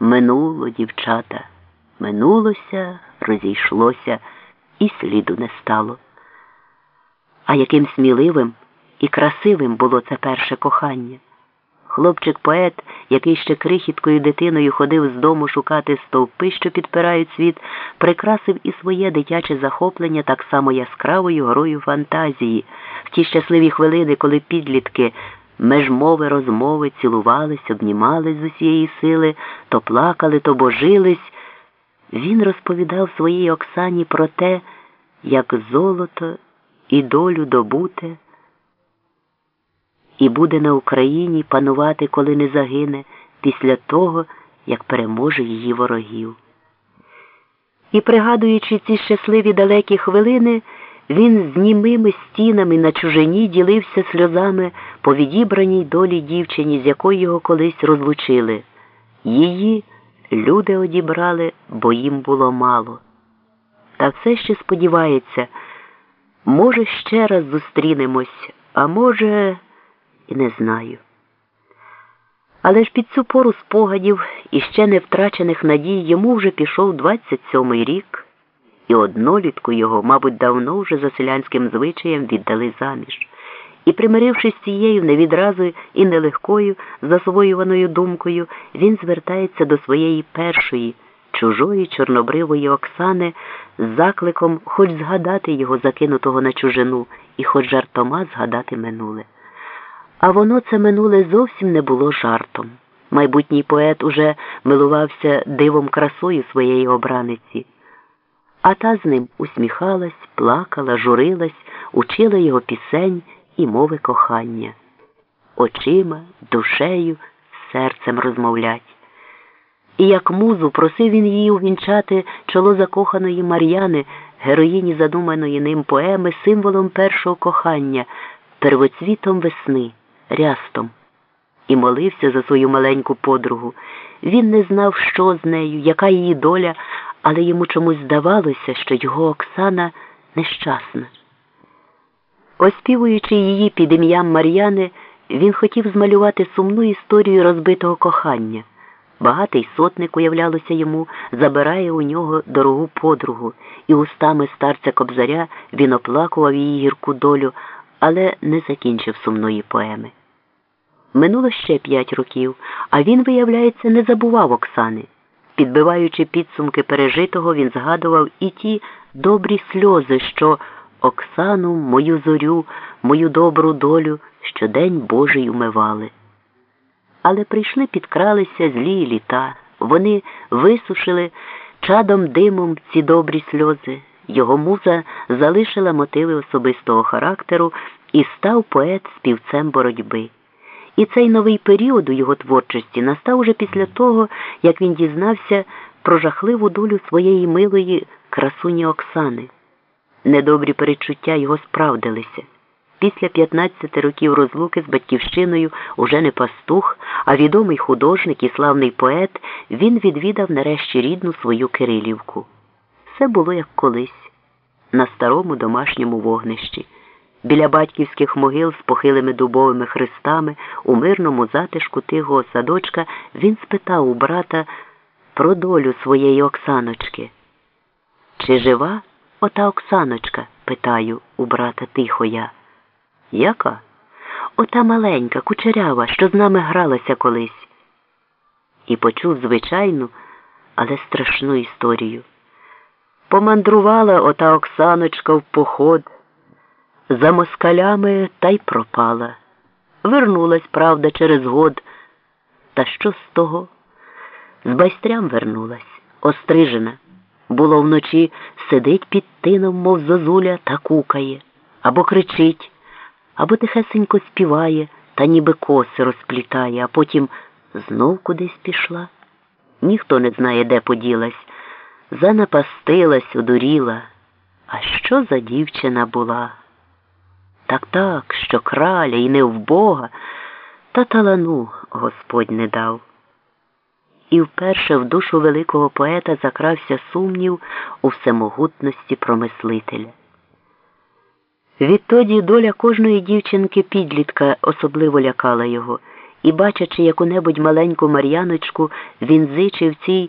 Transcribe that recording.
Минуло, дівчата, минулося, розійшлося, і сліду не стало. А яким сміливим і красивим було це перше кохання. Хлопчик поет, який ще крихіткою дитиною ходив з дому шукати стовпи, що підпирають світ, прикрасив і своє дитяче захоплення так само яскравою горою фантазії, в ті щасливі хвилини, коли підлітки меж мови розмови цілувались, обнімались з усієї сили, то плакали, то божились. Він розповідав своїй Оксані про те, як золото і долю добуте і буде на Україні панувати, коли не загине, після того, як переможе її ворогів. І, пригадуючи ці щасливі далекі хвилини, він з німими стінами на чужині ділився сльозами по відібраній долі дівчині, з якою його колись розлучили. Її люди одібрали, бо їм було мало. Та все ще сподівається, може, ще раз зустрінемось, а може і не знаю. Але ж під цю пору спогадів і ще не втрачених надій йому вже пішов 27-й рік, і однолітку його, мабуть, давно вже за селянським звичаєм віддали заміж. І, примирившись з цією не відразу і нелегкою, засвоюваною думкою, він звертається до своєї першої, чужої чорнобривої Оксани з закликом хоч згадати його закинутого на чужину і хоч жартома згадати минуле. А воно це минуле зовсім не було жартом. Майбутній поет уже милувався дивом красою своєї обраниці, а та з ним усміхалась, плакала, журилась, учила його пісень і мови кохання. Очима, душею, серцем розмовлять. І як музу просив він її увінчати чоло закоханої Мар'яни, героїні задуманої ним поеми, символом першого кохання, первоцвітом весни рястом і молився за свою маленьку подругу. Він не знав, що з нею, яка її доля, але йому чомусь здавалося, що його Оксана нещасна. Оспівуючи її під ім'ям Мар'яни, він хотів змалювати сумну історію розбитого кохання. Багатий сотник, уявлялося йому, забирає у нього дорогу подругу, і устами старця кобзаря він оплакував її гірку долю, але не закінчив сумної поеми. Минуло ще п'ять років, а він, виявляється, не забував Оксани. Підбиваючи підсумки пережитого, він згадував і ті добрі сльози, що Оксану, мою зорю, мою добру долю щодень Божий умивали. Але прийшли, підкралися злі літа. Вони висушили чадом димом ці добрі сльози. Його муза залишила мотиви особистого характеру і став поет співцем боротьби. І цей новий період у його творчості настав уже після того, як він дізнався про жахливу долю своєї милої красуні Оксани. Недобрі перечуття його справдилися. Після 15 років розлуки з батьківщиною уже не пастух, а відомий художник і славний поет, він відвідав нарешті рідну свою Кирилівку. Все було як колись, на старому домашньому вогнищі. Біля батьківських могил з похилими дубовими хрестами у мирному затишку тихого садочка він спитав у брата про долю своєї Оксаночки. Чи жива ота Оксаночка? питаю у брата тихо я. Яка? Ота маленька, кучерява, що з нами гралася колись. І почув звичайну, але страшну історію. Помандрувала ота Оксаночка в поход за москалями та й пропала. Вернулась, правда, через год. Та що з того? З байстрям вернулась, острижена. Було вночі сидить під тином, мов зозуля, та кукає, або кричить, або тихесенько співає, та ніби коси розплітає, а потім знов кудись пішла. Ніхто не знає, де поділась. Занапастилась, одуріла. А що за дівчина була? Так так, що краля і не в Бога, та талану Господь не дав. І вперше в душу великого поета закрався сумнів у всемогутності промислителя. Відтоді доля кожної дівчинки підлітка особливо лякала його, і, бачачи яку-небудь маленьку Мар'яночку, він зичив цій